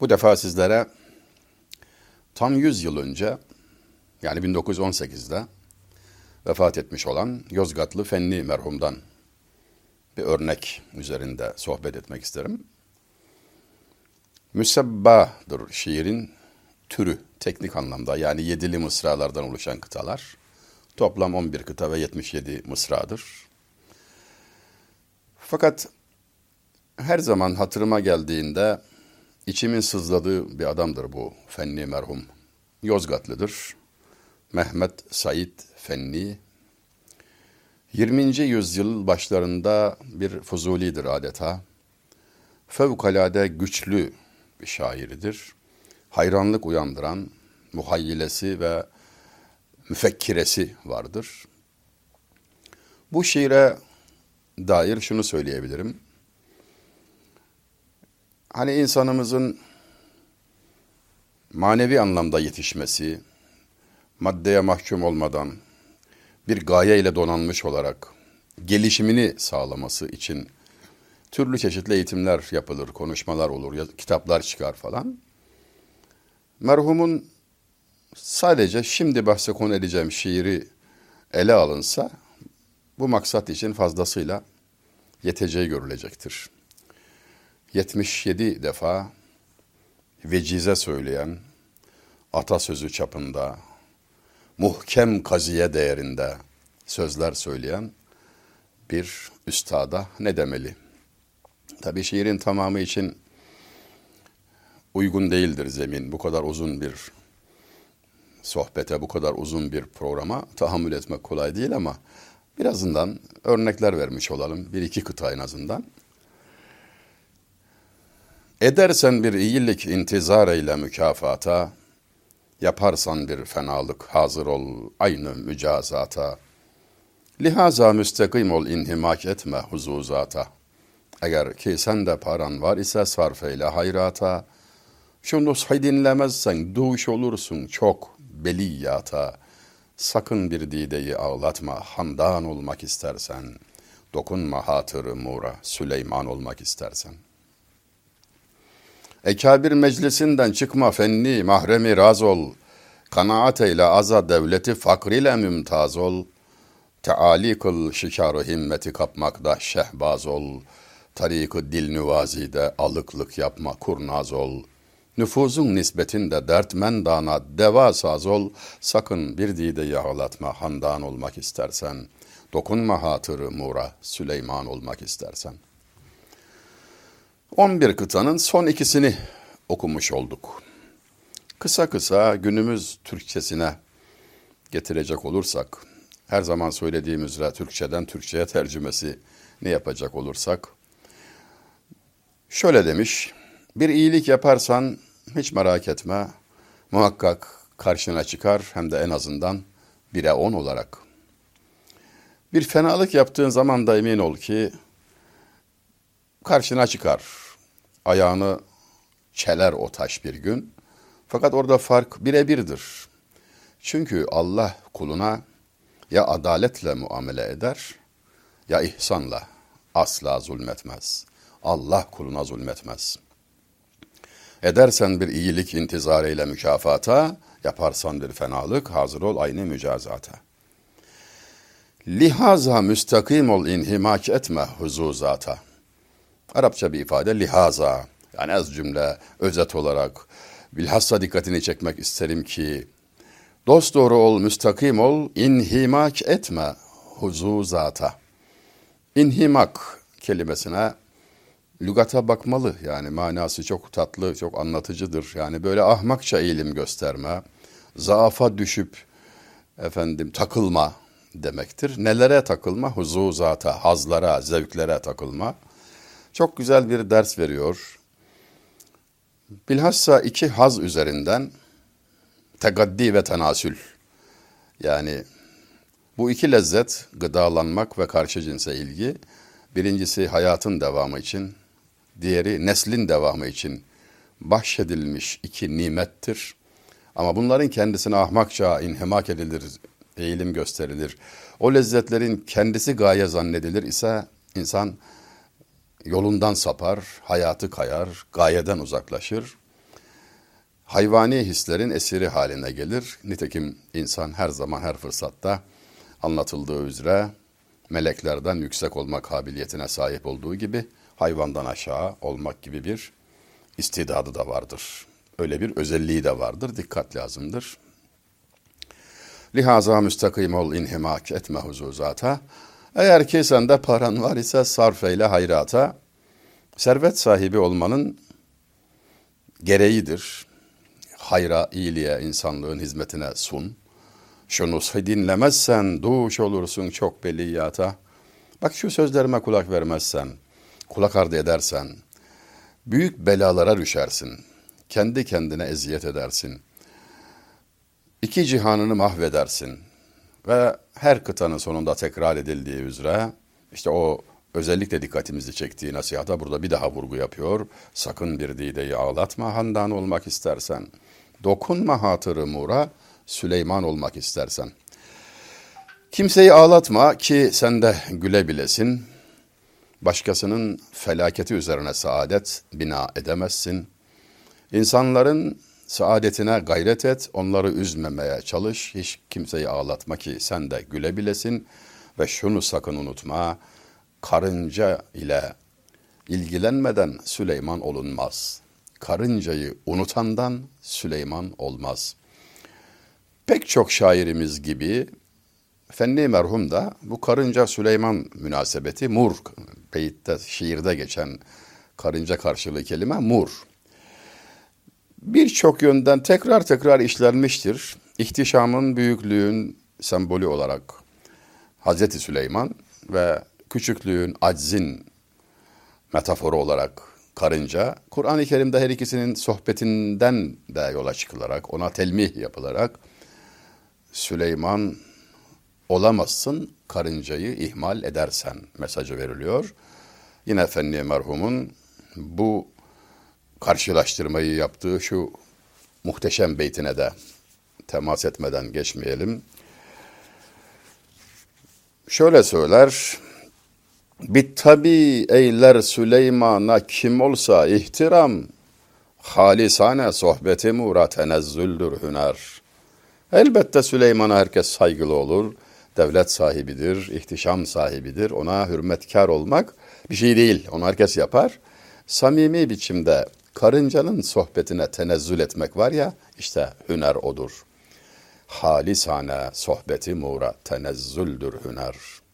Bu defa sizlere tam 100 yıl önce yani 1918'de vefat etmiş olan Yozgatlı Fenli merhumdan bir örnek üzerinde sohbet etmek isterim. Müsebbadır şiirin türü teknik anlamda yani yedili mısralardan oluşan kıtalar. Toplam 11 kıta ve 77 mısradır. Fakat her zaman hatırıma geldiğinde içimin sızladığı bir adamdır bu Fenni merhum. Yozgatlıdır. Mehmet Said Fenni. 20. yüzyıl başlarında bir fuzulidir adeta. Fevkalade güçlü bir şairidir. Hayranlık uyandıran muhayyilesi ve müfekkiresi vardır. Bu şiire dair şunu söyleyebilirim. Hani insanımızın manevi anlamda yetişmesi, maddeye mahkum olmadan bir gaye ile donanmış olarak gelişimini sağlaması için türlü çeşitli eğitimler yapılır, konuşmalar olur, kitaplar çıkar falan. Merhumun sadece şimdi bahse konu edeceğim şiiri ele alınsa bu maksat için fazlasıyla yeteceği görülecektir. 77 defa vecize söyleyen, atasözü çapında, muhkem kaziye değerinde sözler söyleyen bir üstada ne demeli? Tabi şiirin tamamı için uygun değildir zemin. Bu kadar uzun bir sohbete, bu kadar uzun bir programa tahammül etmek kolay değil ama birazından örnekler vermiş olalım. Bir iki kıta en azından. Edersen bir iyilik intizar eyle mükafata, yaparsan bir fenalık hazır ol aynı mücazata. Lihaza müstakim ol inhimak etme huzuzata. Eğer ki sende paran var ise sarf eyle hayrata. Şu nushi dinlemezsen duş olursun çok beliyata. Sakın bir dideyi ağlatma handan olmak istersen. Dokunma hatırı mura Süleyman olmak istersen.'' Ekabir meclisinden çıkma fenni, mahremi raz ol. Kanaat eyle aza devleti fakriyle mümtaz ol. Teali kıl şikaru himmeti kapmakta şehbaz ol. Tarikı dil nüvazide alıklık yapma kurnaz ol. Nüfuzun nisbetinde dertmen dana deva ol. Sakın bir dide ağlatma handan olmak istersen. Dokunma hatırı mura Süleyman olmak istersen.'' 11 kıtanın son ikisini okumuş olduk. Kısa kısa günümüz Türkçesine getirecek olursak, her zaman söylediğim üzere Türkçeden Türkçe'ye tercümesi ne yapacak olursak, şöyle demiş, bir iyilik yaparsan hiç merak etme, muhakkak karşına çıkar hem de en azından bire on olarak. Bir fenalık yaptığın zaman da emin ol ki karşına çıkar. Ayağını çeler o taş bir gün. Fakat orada fark birebirdir. Çünkü Allah kuluna ya adaletle muamele eder ya ihsanla asla zulmetmez. Allah kuluna zulmetmez. Edersen bir iyilik intizar eyle mükafata, yaparsan bir fenalık hazır ol aynı mücazata. Lihaza müstakim ol inhimak etme huzuzata.'' Arapça bir ifade lihaza. Yani az cümle özet olarak bilhassa dikkatini çekmek isterim ki dost doğru ol, müstakim ol, inhimak etme huzuzata. İnhimak kelimesine lügata bakmalı. Yani manası çok tatlı, çok anlatıcıdır. Yani böyle ahmakça eğilim gösterme, zaafa düşüp efendim takılma demektir. Nelere takılma? Huzuzata, hazlara, zevklere takılma. Çok güzel bir ders veriyor. Bilhassa iki haz üzerinden tegaddi ve tenasül. Yani bu iki lezzet gıdalanmak ve karşı cinse ilgi. Birincisi hayatın devamı için, diğeri neslin devamı için bahşedilmiş iki nimettir. Ama bunların kendisine ahmakça inhimak edilir, eğilim gösterilir. O lezzetlerin kendisi gaye zannedilir ise insan yolundan sapar, hayatı kayar, gayeden uzaklaşır. hayvani hislerin esiri haline gelir. Nitekim insan her zaman her fırsatta anlatıldığı üzere meleklerden yüksek olma kabiliyetine sahip olduğu gibi hayvandan aşağı olmak gibi bir istidadı da vardır. Öyle bir özelliği de vardır. Dikkat lazımdır. Lihaza müstakim ol inhimak etme huzuzata. Eğer ki sende paran var ise sarf eyle hayrata. Servet sahibi olmanın gereğidir. Hayra, iyiliğe, insanlığın hizmetine sun. Şunu dinlemezsen duş olursun çok beliyata. Bak şu sözlerime kulak vermezsen, kulak ardı edersen, büyük belalara düşersin. Kendi kendine eziyet edersin. İki cihanını mahvedersin. Ve her kıtanın sonunda tekrar edildiği üzere, işte o özellikle dikkatimizi çektiği nasihata burada bir daha vurgu yapıyor. Sakın bir dideyi ağlatma handan olmak istersen. Dokunma hatırı mura, Süleyman olmak istersen. Kimseyi ağlatma ki sen de gülebilesin. Başkasının felaketi üzerine saadet bina edemezsin. İnsanların saadetine gayret et, onları üzmemeye çalış. Hiç kimseyi ağlatma ki sen de gülebilesin. Ve şunu sakın unutma, karınca ile ilgilenmeden Süleyman olunmaz. Karıncayı unutandan Süleyman olmaz. Pek çok şairimiz gibi Fenni merhum da bu karınca Süleyman münasebeti mur, beyitte, şiirde geçen karınca karşılığı kelime mur. Birçok yönden tekrar tekrar işlenmiştir. İhtişamın, büyüklüğün sembolü olarak Hazreti Süleyman ve küçüklüğün, aczin metaforu olarak karınca, Kur'an-ı Kerim'de her ikisinin sohbetinden de yola çıkılarak, ona telmih yapılarak Süleyman olamazsın karıncayı ihmal edersen mesajı veriliyor. Yine Fenni merhumun bu karşılaştırmayı yaptığı şu muhteşem beytine de temas etmeden geçmeyelim. Şöyle söyler, Bit tabi eyler Süleyman'a kim olsa ihtiram, halisane sohbeti mura tenezzüldür hüner. Elbette Süleyman'a herkes saygılı olur, devlet sahibidir, ihtişam sahibidir, ona hürmetkar olmak bir şey değil, onu herkes yapar. Samimi biçimde karıncanın sohbetine tenezzül etmek var ya, işte hüner odur. Halisane sohbeti mura tenezzüldür hüner.''